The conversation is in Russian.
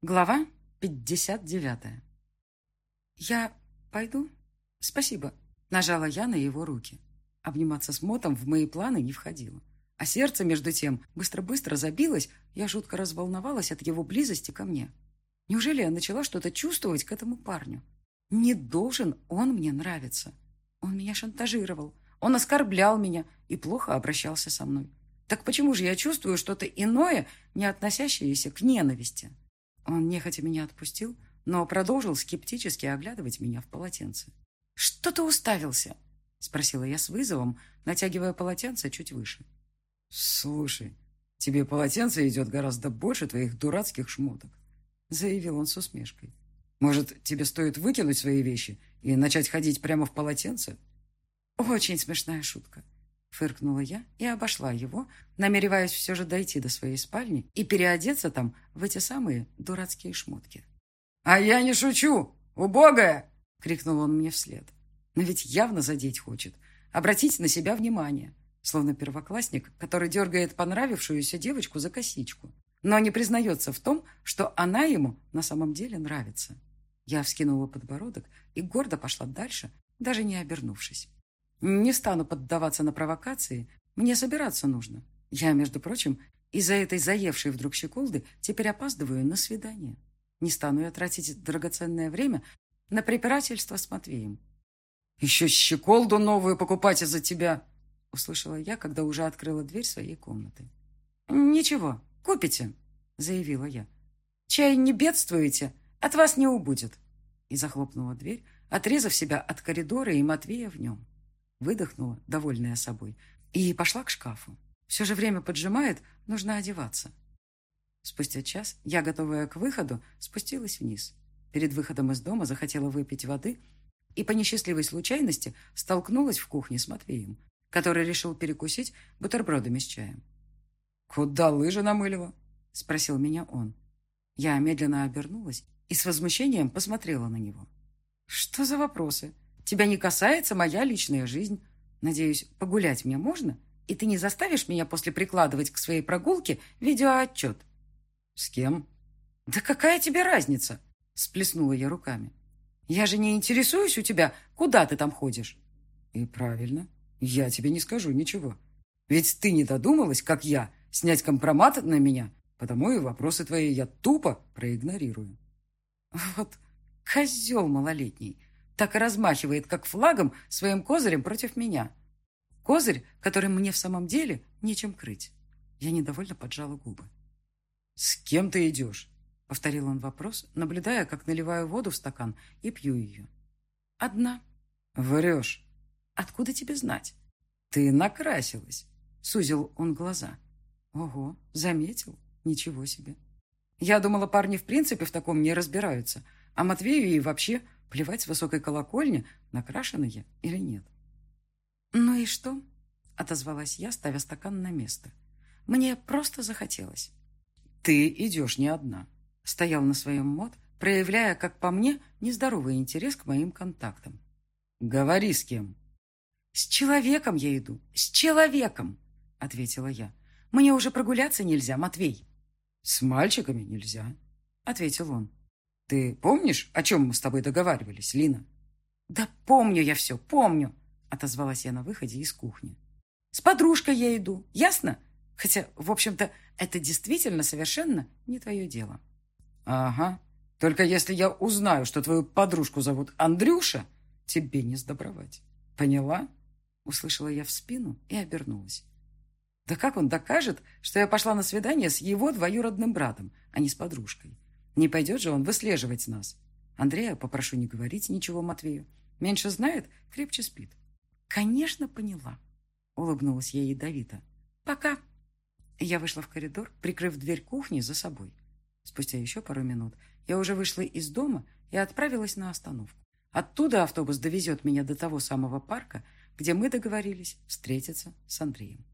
Глава 59. «Я пойду? Спасибо», — нажала я на его руки. Обниматься с Мотом в мои планы не входило. А сердце, между тем, быстро-быстро забилось, я жутко разволновалась от его близости ко мне. Неужели я начала что-то чувствовать к этому парню? Не должен он мне нравиться. Он меня шантажировал, он оскорблял меня и плохо обращался со мной. Так почему же я чувствую что-то иное, не относящееся к ненависти? Он нехотя меня отпустил, но продолжил скептически оглядывать меня в полотенце. «Что ты уставился?» — спросила я с вызовом, натягивая полотенце чуть выше. «Слушай, тебе полотенце идет гораздо больше твоих дурацких шмоток», — заявил он с усмешкой. «Может, тебе стоит выкинуть свои вещи и начать ходить прямо в полотенце?» «Очень смешная шутка», Фыркнула я и обошла его, намереваясь все же дойти до своей спальни и переодеться там в эти самые дурацкие шмотки. «А я не шучу! Убогая!» — крикнул он мне вслед. Но ведь явно задеть хочет, обратить на себя внимание, словно первоклассник, который дергает понравившуюся девочку за косичку, но не признается в том, что она ему на самом деле нравится. Я вскинула подбородок и гордо пошла дальше, даже не обернувшись. Не стану поддаваться на провокации. Мне собираться нужно. Я, между прочим, из-за этой заевшей вдруг щеколды теперь опаздываю на свидание. Не стану я тратить драгоценное время на препирательство с Матвеем. «Еще щеколду новую покупать из-за тебя!» Услышала я, когда уже открыла дверь своей комнаты. «Ничего, купите», — заявила я. «Чай не бедствуете, от вас не убудет». И захлопнула дверь, отрезав себя от коридора и Матвея в нем. Выдохнула, довольная собой, и пошла к шкафу. Все же время поджимает, нужно одеваться. Спустя час я, готовая к выходу, спустилась вниз. Перед выходом из дома захотела выпить воды и по несчастливой случайности столкнулась в кухне с Матвеем, который решил перекусить бутербродами с чаем. «Куда лыжи намылила?» — спросил меня он. Я медленно обернулась и с возмущением посмотрела на него. «Что за вопросы? Тебя не касается моя личная жизнь. Надеюсь, погулять мне можно? И ты не заставишь меня после прикладывать к своей прогулке видеоотчет?» «С кем?» «Да какая тебе разница?» Сплеснула я руками. «Я же не интересуюсь у тебя, куда ты там ходишь». «И правильно. Я тебе не скажу ничего. Ведь ты не додумалась, как я, снять компромат на меня, потому и вопросы твои я тупо проигнорирую». «Вот козел малолетний так и размахивает, как флагом, своим козырем против меня. Козырь, который мне в самом деле нечем крыть. Я недовольно поджала губы. «С кем ты идешь?» — повторил он вопрос, наблюдая, как наливаю воду в стакан и пью ее. «Одна». «Врешь». «Откуда тебе знать?» «Ты накрасилась», — сузил он глаза. «Ого, заметил? Ничего себе». Я думала, парни в принципе в таком не разбираются, а Матвею и вообще Плевать с высокой колокольни, я или нет. «Ну и что?» — отозвалась я, ставя стакан на место. «Мне просто захотелось». «Ты идешь не одна», — стоял на своем мод, проявляя, как по мне, нездоровый интерес к моим контактам. «Говори с кем». «С человеком я иду, с человеком», — ответила я. «Мне уже прогуляться нельзя, Матвей». «С мальчиками нельзя», — ответил он. Ты помнишь, о чем мы с тобой договаривались, Лина? Да помню я все, помню, отозвалась я на выходе из кухни. С подружкой я иду, ясно? Хотя, в общем-то, это действительно совершенно не твое дело. Ага. Только если я узнаю, что твою подружку зовут Андрюша, тебе не сдобровать. Поняла? Услышала я в спину и обернулась. Да как он докажет, что я пошла на свидание с его двоюродным братом, а не с подружкой? Не пойдет же он выслеживать нас. Андрея попрошу не говорить ничего Матвею. Меньше знает, крепче спит. Конечно, поняла. Улыбнулась я ядовито. Пока. Я вышла в коридор, прикрыв дверь кухни за собой. Спустя еще пару минут я уже вышла из дома и отправилась на остановку. Оттуда автобус довезет меня до того самого парка, где мы договорились встретиться с Андреем.